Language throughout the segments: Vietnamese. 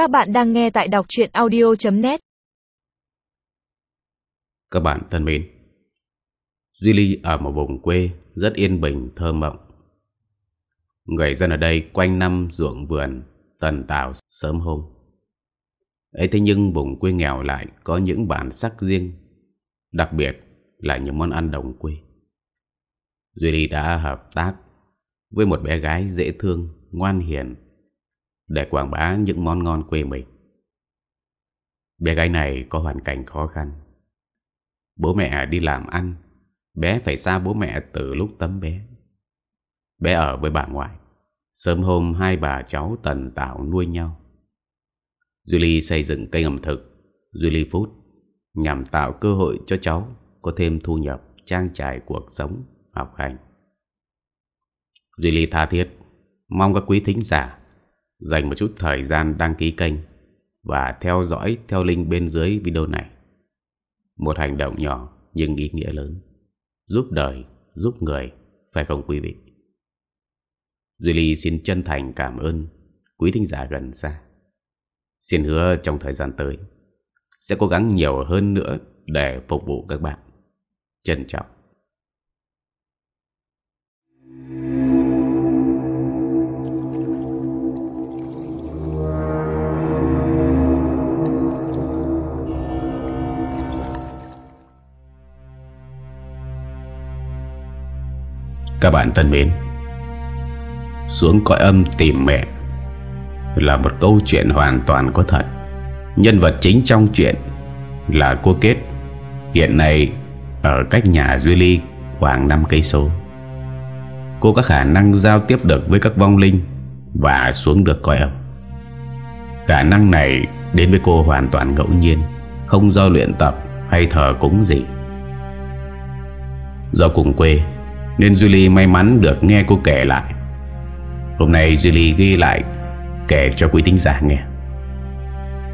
Các bạn đang nghe tại đọc chuyện audio.net Các bạn thân mến, Duy Ly ở một vùng quê rất yên bình, thơ mộng. Người dân ở đây quanh năm ruộng vườn, tần tảo sớm hôm. Ấy thế nhưng vùng quê nghèo lại có những bản sắc riêng, đặc biệt là những món ăn đồng quê. Duy Ly đã hợp tác với một bé gái dễ thương, ngoan hiền để quảng bá những món ngon quê mình. Bé gái này có hoàn cảnh khó khăn. Bố mẹ đi làm ăn, bé phải xa bố mẹ từ lúc tấm bé. Bé ở với bà ngoại, sớm hôm hai bà cháu tần tạo nuôi nhau. Julie xây dựng kênh ẩm thực Julie Food nhằm tạo cơ hội cho cháu có thêm thu nhập trang trải cuộc sống, học hành. Julie tha thiết mong các quý thính giả dành một chút thời gian đăng ký kênh và theo dõi theo link bên dưới video này. Một hành động nhỏ nhưng ý nghĩa lớn, giúp đời, giúp người, phải không quý vị? Duy Ly xin chân thành cảm ơn quý thính giả gần xa. Xin hứa trong thời gian tới sẽ cố gắng nhiều hơn nữa để phục vụ các bạn. Trân trọng. Các bạn thân mến, Xuống cõi âm tìm mẹ Là một câu chuyện hoàn toàn có thật. Nhân vật chính trong chuyện Là cô Kết, Hiện nay Ở cách nhà Duy Ly Khoảng 5 cây số. Cô có khả năng giao tiếp được với các vong linh Và xuống được cõi âm. Khả năng này Đến với cô hoàn toàn ngẫu nhiên, Không do luyện tập hay thờ cúng gì. Do cùng quê nên Julie may mắn được nghe cô kể lại. Hôm nay Julie ghi lại Kể cho quý tính giả nghe.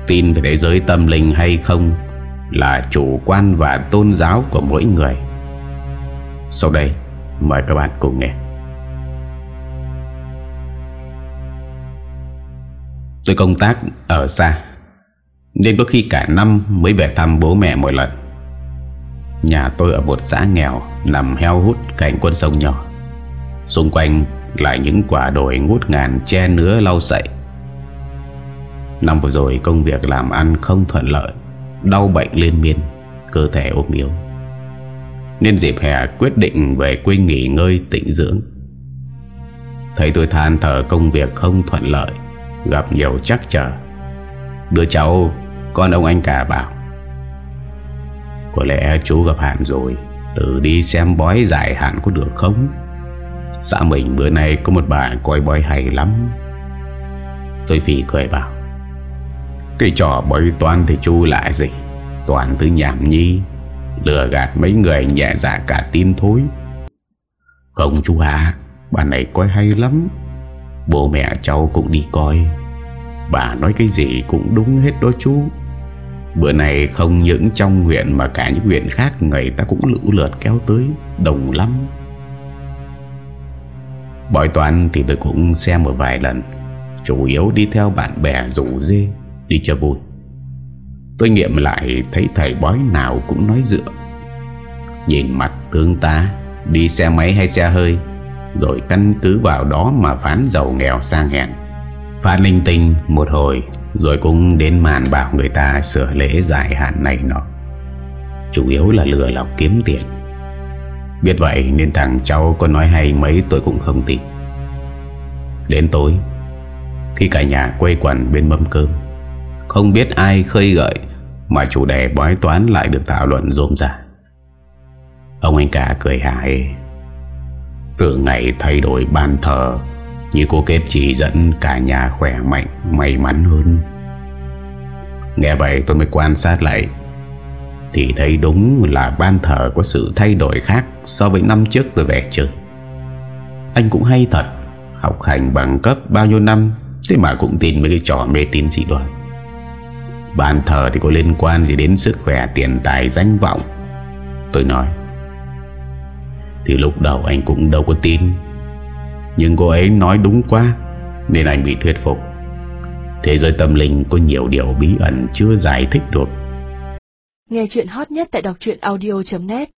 Tin về thế giới tâm linh hay không Là chủ quan và tôn giáo của mỗi người. Sau đây, Mời các bạn cùng nghe. Tôi công tác ở xa, Nên có khi cả năm mới về thăm bố mẹ mỗi lần. Nhà tôi ở một xã nghèo, Nằm heo hút cạnh con sông nhỏ. Xung quanh là những quả đồi ngút ngàn che nứa lau sậy. Năm vừa rồi công việc làm ăn không thuận lợi, Đau bệnh liên miên, Cơ thể ốm yếu. Nên dịp hè quyết định về quê nghỉ ngơi tĩnh dưỡng. Thấy tôi than thở công việc không thuận lợi, Gặp nhiều chắc trở. Đứa cháu, Con ông anh cả bảo có lẽ chú gặp hạn rồi. Tự đi xem bói giải hạn có được không? Xã mình bữa nay có một bà coi bói hay lắm. Tôi phì cười bảo, Cái trò bói toán thì chú lại gì? Toàn thứ nhảm nhi Lừa gạt mấy người nhẹ dạ cả tin thối. Không chú à Bà này coi hay lắm. Bố mẹ cháu cũng đi coi. Bà nói cái gì cũng đúng hết đó chú. Bữa này không những trong huyện Mà cả những huyện khác Người ta cũng lũ lượt kéo tới, Đồng lắm. Bói toán thì tôi cũng xem một vài lần, Chủ yếu đi theo bạn bè rủ dê, Đi cho vui. Tôi nghiệm lại thấy thầy bói nào cũng nói dựa. Nhìn mặt thương ta Đi xe máy hay xe hơi, Rồi căn cứ vào đó mà phán giàu nghèo sang hèn. Phát linh tinh một hồi, Rồi cũng đến màn bảo người ta sửa lễ giải hạn này nọ. Chủ yếu là lừa lọc kiếm tiền. Biết vậy nên thằng cháu có nói hay mấy tôi cũng không tin. Đến tối, Khi cả nhà quay quần bên mâm cơm, Không biết ai khơi gợi Mà chủ đề bói toán lại được thảo luận rôm rả Ông anh cả cười hài Từ ngày thay đổi ban thờ như cô kết chỉ dẫn cả nhà khỏe mạnh, May mắn hơn. Nghe vậy tôi mới quan sát lại, Thì thấy đúng là ban thờ có sự thay đổi khác So với năm trước tôi về chơi Anh cũng hay thật, Học hành bằng cấp bao nhiêu năm, Thế mà cũng tin mấy cái trò mê tín dị đoan. Bàn thờ thì có liên quan gì đến sức khỏe, tiền tài, danh vọng? Tôi nói, Thì lúc đầu anh cũng đâu có tin nhưng cô ấy nói đúng quá, Nên anh bị thuyết phục. Thế giới tâm linh có nhiều điều bí ẩn chưa giải thích được. Nghe chuyện hot nhất tại đọc audio.net